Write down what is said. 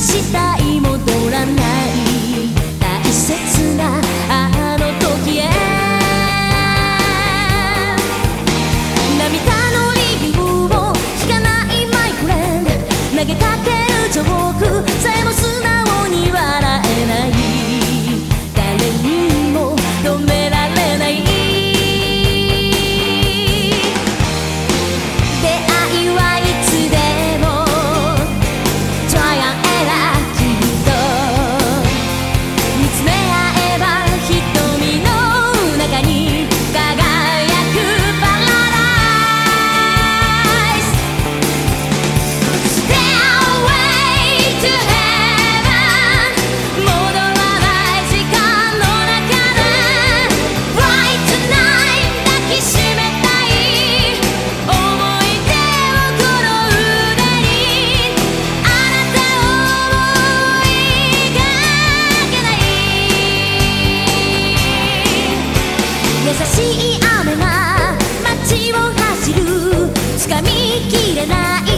したい雨が街を走る。掴みきれない